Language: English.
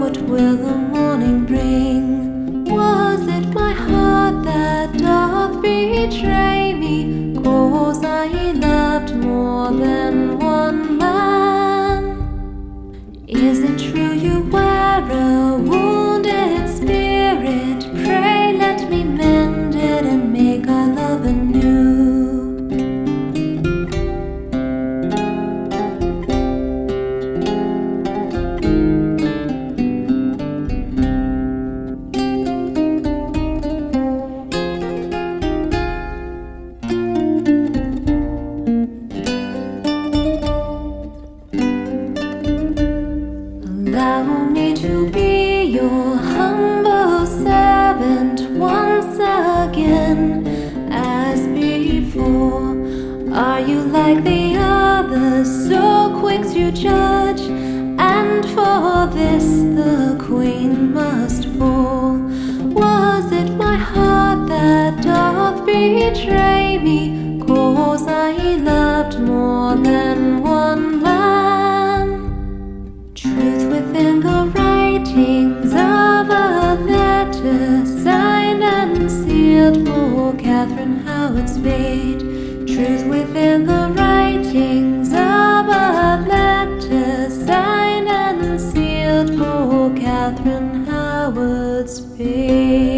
what will the morning bring? Are you like the others, so quick to judge? And for this the queen must fall. Was it my heart that doth betray me? Cause I loved more than one man. Truth within the writings of a letter signed and sealed for Catherine Howard Spade. Truth within the writings of a letter signed and sealed for Catherine Howard's Spade.